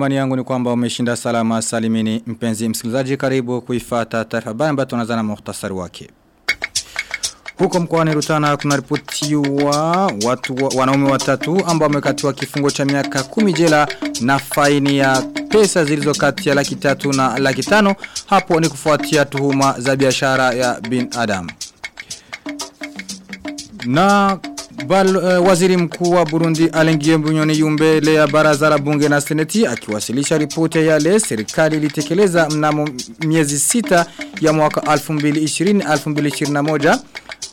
Imani yangu ni kwamba umeshinda salama salimini mpenzi msikilizaji karibu kuifata taarifa habari ambayo tunazana na muhtasari wake. Huko mkoani Rutana kuna kunaripotiwa watu wa, wanaume watatu ambao wamekatiwa kifungo cha miaka kumi jela na faini ya pesa zilizo kati ya laki tatu na laki tano hapo ni kufuatia tuhuma za biashara ya binadamu. Na Bal, uh, waziri mkuu wa Burundi Alengie Mbunyoni Yumbele ya baraza la bunge na seneti akiwasilisha ripoti ya yale serikali ilitekeleza mnamo miezi sita ya mwaka 2020-2021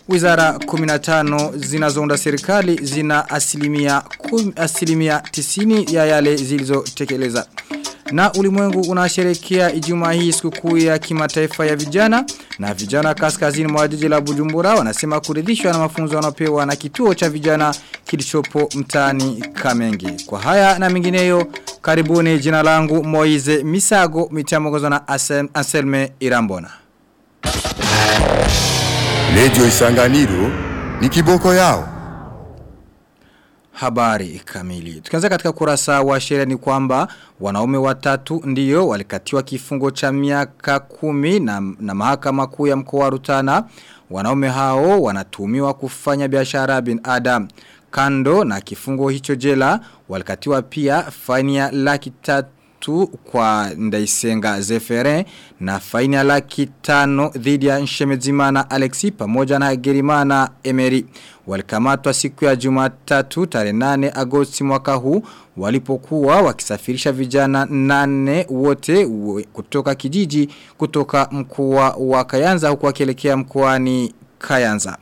Wizara 15 zinazounda serikali zina asilimia, kum, asilimia 90 ya yale zilizotekeleza. Na ulimwengu unasherekea ijumaa hii sikukuu ya kimataifa ya vijana na vijana kaskazini mwa jiji la Bujumbura wanasema kuridhishwa na mafunzo wanapewa na kituo cha vijana kilichopo mtaani Kamenge. Kwa haya na mengineyo karibuni jina langu Moize Misago mitamongozwa na Anselme Irambona. Radio Isanganiro ni kiboko yao. Habari kamili. Tukianza katika kurasa wa sheria ni kwamba wanaume watatu ndio walikatiwa kifungo cha miaka kumi na, na mahakama kuu ya mkoa wa Rutana. Wanaume hao wanatumiwa kufanya biashara bin Adam. Kando na kifungo hicho jela walikatiwa pia faini ya laki tatu tatu kwa Ndaisenga Zefere na faini ya laki tano dhidi ya Nshemezimana Alexi pamoja na Gerimana Emery. Walikamatwa siku ya Jumatatu tarehe 8 Agosti mwaka huu walipokuwa wakisafirisha vijana nane wote kutoka kijiji kutoka mkoa wa Kayanza huku wakielekea mkoani Kayanza.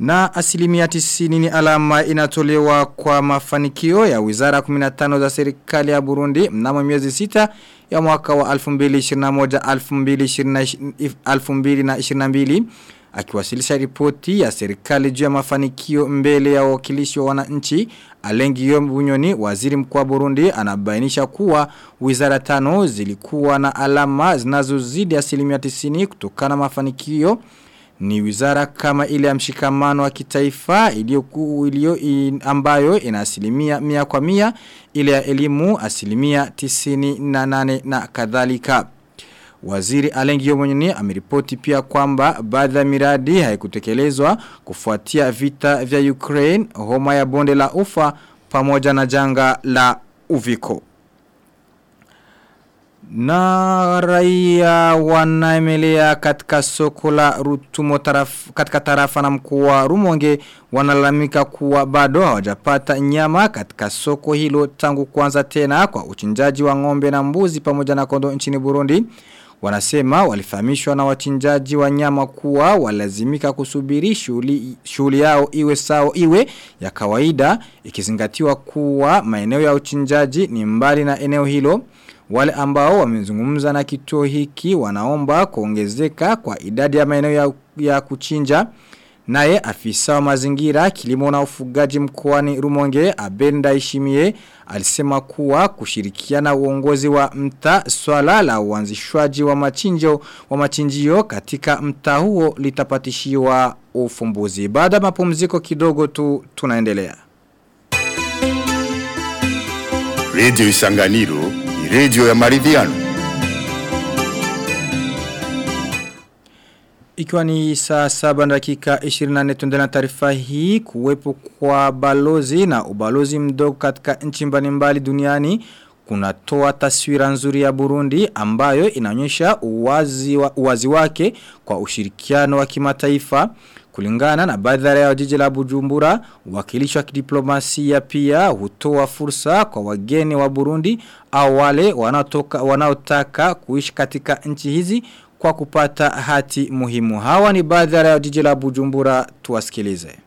Na asilimia tisini ni alama inatolewa kwa mafanikio ya wizara 15 za serikali ya Burundi mnamo miezi sita ya mwaka wa 2021-2022 akiwasilisha ripoti ya serikali juu ya mafanikio mbele ya wakilishi wa wananchi. Alengio Yombunyoni waziri mkuu wa Burundi anabainisha kuwa wizara tano zilikuwa na alama zinazozidi asilimia tisini kutokana na mafanikio ni wizara kama ile ya mshikamano wa kitaifa iliyokuwa ilio in, ambayo ina asilimia mia kwa mia ile ya elimu asilimia tisini na nane na kadhalika. Waziri Alengio Mwenyeni ameripoti pia kwamba baadhi ya miradi haikutekelezwa kufuatia vita vya Ukraine, homa ya bonde la ufa pamoja na janga la uviko. Na raia wanaemelea katika soko la rutumo taraf, katika tarafa na mkuu wa Rumonge wanalamika kuwa bado hawajapata nyama katika soko hilo tangu kuanza tena kwa uchinjaji wa ng'ombe na mbuzi pamoja na kondo nchini Burundi. Wanasema walifahamishwa na wachinjaji wa nyama kuwa walazimika kusubiri shughuli yao iwe sawa iwe ya kawaida ikizingatiwa kuwa maeneo ya uchinjaji ni mbali na eneo hilo. Wale ambao wamezungumza na kituo hiki wanaomba kuongezeka kwa idadi ya maeneo ya, ya kuchinja. Naye afisa wa mazingira kilimo na ufugaji mkoani Rumonge Abenda Ishimie alisema kuwa kushirikiana uongozi wa mta swala la uanzishwaji wa machinjo wa machinjio katika mta huo litapatishiwa ufumbuzi. Baada mapumziko kidogo tu tunaendelea. Radio Isanganiro ni radio ya maridhiano. Ikiwa ni saa saba na dakika 24 tuendele na taarifa hii kuwepo kwa balozi na ubalozi mdogo katika nchi mbalimbali duniani kunatoa taswira nzuri ya Burundi ambayo inaonyesha uwazi, wa, uwazi wake kwa ushirikiano wa kimataifa kulingana na badhara ya jiji la Bujumbura wakilishi wa kidiplomasia pia hutoa fursa kwa wageni wa Burundi au wale wanaotaka kuishi katika nchi hizi kwa kupata hati muhimu. Hawa ni badhara ya jiji la Bujumbura tuwasikilize.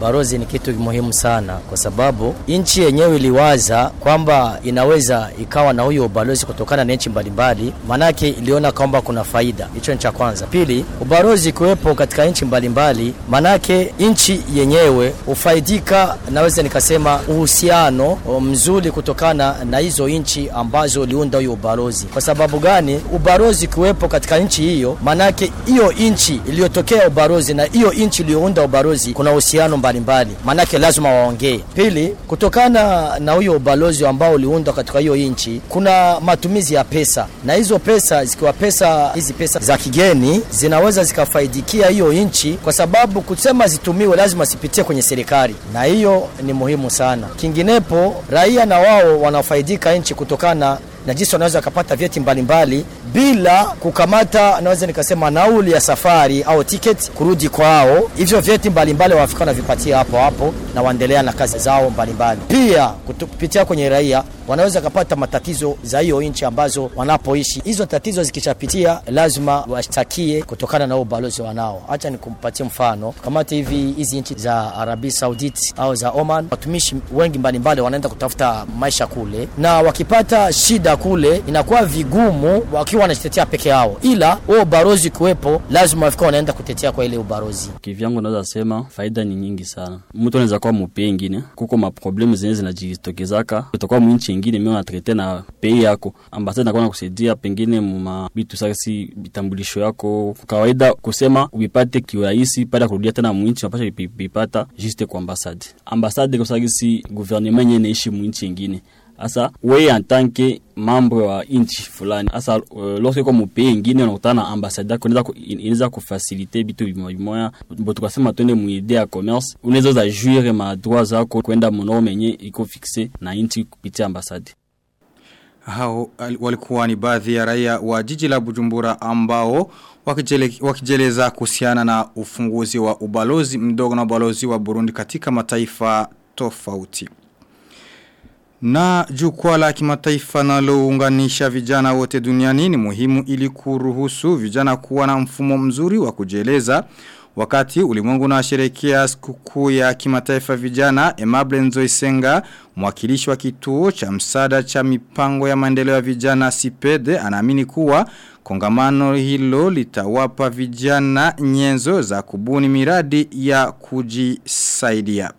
Barozi ni kitu muhimu sana kwa sababu nchi yenyewe iliwaza kwamba inaweza ikawa na huyo ubalozi kutokana na nchi mbalimbali, manake iliona kwamba kuna faida. Hicho ni cha kwanza. Pili, ubalozi kuwepo katika nchi mbalimbali, manake nchi yenyewe hufaidika, naweza nikasema uhusiano mzuri kutokana na hizo nchi ambazo uliunda huyo ubalozi. Kwa sababu gani? Ubalozi kuwepo katika nchi hiyo, manake hiyo nchi iliyotokea ubalozi na hiyo nchi iliyounda ubalozi kuna uhusiano mbalimbali, maanake lazima waongee. Pili, kutokana na huyo ubalozi ambao uliundwa katika hiyo nchi, kuna matumizi ya pesa, na hizo pesa zikiwa pesa hizi pesa za kigeni zinaweza zikafaidikia hiyo nchi, kwa sababu kusema zitumiwe lazima zipitie kwenye serikali, na hiyo ni muhimu sana. Kinginepo raia na wao wanafaidika nchi kutokana na jinsi wanaweza wakapata vyeti mbalimbali bila kukamata, naweza nikasema nauli ya safari au tiketi kurudi kwao. Hivyo vyeti mbalimbali wafika wanavipatia hapo hapo na waendelea na kazi zao mbalimbali. Pia kupitia kwenye raia wanaweza kupata matatizo za hiyo nchi ambazo wanapoishi. Hizo tatizo zikishapitia, lazima washtakie kutokana na ubalozi wanao. Acha nikumpatie mfano, kamati hivi hizi nchi za Arabi Saudit au za Oman, watumishi wengi mbalimbali wanaenda kutafuta maisha kule, na wakipata shida kule inakuwa vigumu wakiwa wanajitetea peke yao, ila huo ubalozi kuwepo, lazima wafika wanaenda kutetea kwa ile ubalozi. kivyangu naweza sema faida ni nyingi sana. Mtu anaweza kuwa mupengine, kuko maproblemu zenye zinajitokezaka, utakuwa mwinchi ingine mimi unatrete na pei yako, ambasada nakuwa nakusaidia pengine muma bitu sasi vitambulisho yako kawaida, kusema uvipate kiurahisi ya kurudia tena mwinchi, unapasha vipata juste kwa ambasade. Ambasade kwa sagisi gouvernement yenye naishi mwinchi ingine Asa wewe en tant que membre wa inchi fulani, asa uh, lorsque kwa mupei ingine unakutana na ambasada yako, inaweza ku- inaweza kufasilite bitu bimoya bimoya, bo tukasema twende muide ya commerce, unaweza za jouir ma droit zako kwenda mnome yenye iko fixe na inchi kupitia ambasade. Hao al- walikuwa ni baadhi ya raia wa jiji la Bujumbura ambao wakijele, wakijeleza kuhusiana na ufunguzi wa ubalozi mdogo na ubalozi wa Burundi katika mataifa tofauti. Na jukwaa la kimataifa nalounganisha vijana wote duniani ni muhimu ili kuruhusu vijana kuwa na mfumo mzuri wa kujieleza Wakati ulimwengu unasherehekea sikukuu ya kimataifa vijana, Emable Nzoisenga, mwakilishi wa kituo cha msaada cha mipango ya maendeleo ya vijana Sipede, anaamini kuwa kongamano hilo litawapa vijana nyenzo za kubuni miradi ya kujisaidia.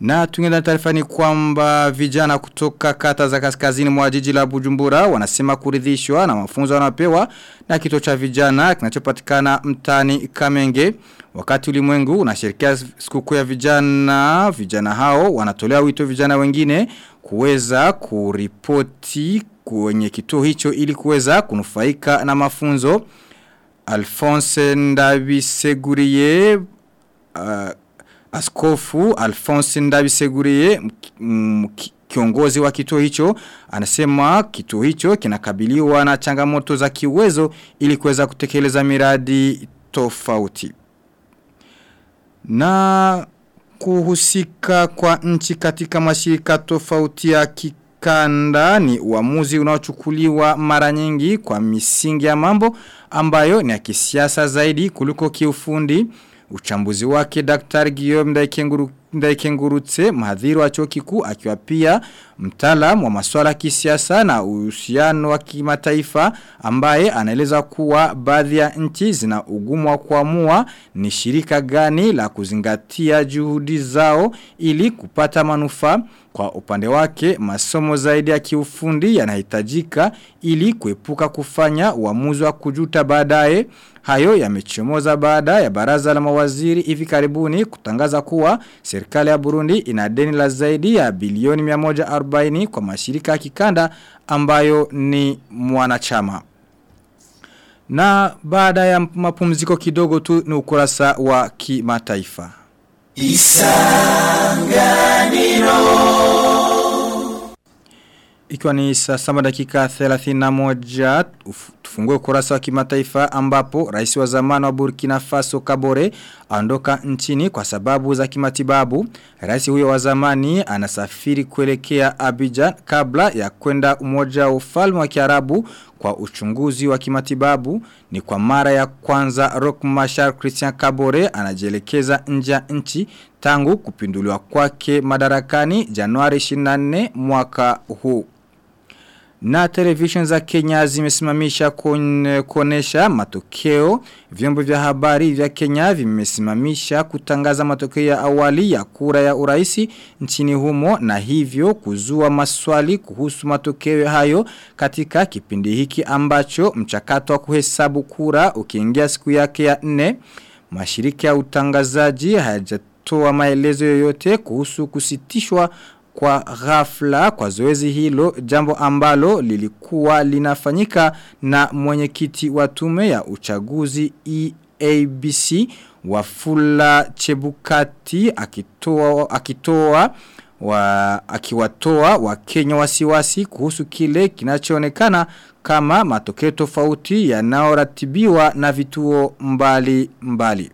Na tungenda taarifa ni kwamba vijana kutoka kata za kaskazini mwa jiji la Bujumbura wanasema kuridhishwa na mafunzo wanapewa na kituo cha vijana kinachopatikana mtani Kamenge. Wakati ulimwengu unashirikia sikukuu ya vijana, vijana hao wanatolea wito vijana wengine kuweza kuripoti kwenye kituo hicho ili kuweza kunufaika na mafunzo. Alphonse Ndabiseguriye uh, Askofu Alphonse Ndabiseguriye kiongozi wa kituo hicho anasema kituo hicho kinakabiliwa na changamoto za kiuwezo ili kuweza kutekeleza miradi tofauti. Na kuhusika kwa nchi katika mashirika tofauti ya kikanda ni uamuzi unaochukuliwa mara nyingi kwa misingi ya mambo ambayo ni ya kisiasa zaidi kuliko kiufundi. Uchambuzi wake Dr. Guillaume Ndaikenguru Ndaikengurutse mhadhiri wa chuo kikuu akiwa pia mtaalamu wa masuala ya kisiasa na uhusiano wa kimataifa ambaye anaeleza kuwa baadhi ya nchi zina ugumu wa kuamua ni shirika gani la kuzingatia juhudi zao ili kupata manufaa. Kwa upande wake masomo zaidi ya kiufundi yanahitajika ili kuepuka kufanya uamuzi wa kujuta baadaye. Hayo yamechomoza baada ya baraza la mawaziri hivi karibuni kutangaza kuwa serikali ya Burundi ina deni la zaidi ya bilioni 140 kwa mashirika ya kikanda ambayo ni mwanachama. Na baada ya mapumziko kidogo tu ni ukurasa wa kimataifa. Isanganiro Ikiwa ni saa saba dakika 31 tufungue ukurasa wa kimataifa ambapo rais wa zamani wa Burkina Faso Kabore aondoka nchini kwa sababu za kimatibabu. Rais huyo wa zamani anasafiri kuelekea Abidjan kabla ya kwenda umoja wa ufalme wa Kiarabu kwa uchunguzi wa kimatibabu. Ni kwa mara ya kwanza Rock Marshal Christian Kabore anajielekeza nje ya nchi tangu kupinduliwa kwake madarakani Januari 24 mwaka huu. Na television za Kenya zimesimamisha kuonesha matokeo. Vyombo vya habari vya Kenya vimesimamisha kutangaza matokeo ya awali ya kura ya uraisi nchini humo na hivyo kuzua maswali kuhusu matokeo hayo katika kipindi hiki ambacho mchakato wa kuhesabu kura ukiingia siku yake ya nne. Mashirika ya utangazaji hayajatoa maelezo yoyote kuhusu kusitishwa kwa ghafla kwa zoezi hilo jambo ambalo lilikuwa linafanyika na mwenyekiti wa tume ya uchaguzi EABC Wafula Chebukati akitoa akitoa wa akiwatoa wa Kenya wasiwasi kuhusu kile kinachoonekana kama matokeo tofauti yanayoratibiwa na vituo mbali mbali.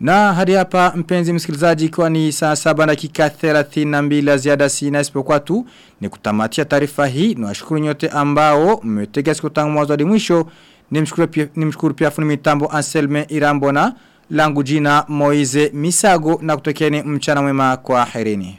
Na hadi hapa mpenzi msikilizaji kwa ni saa saba dakika 32 ziada sina isipokuwa tu ni kutamatia taarifa hii na washukuru nyote ambao mmetega siku tangu mwanzo hadi mwisho nimshukuru pia nimshukuru pia fundi mitambo Anselme Irambona langu jina Moize Misago na kutokeni mchana mwema kwa herini.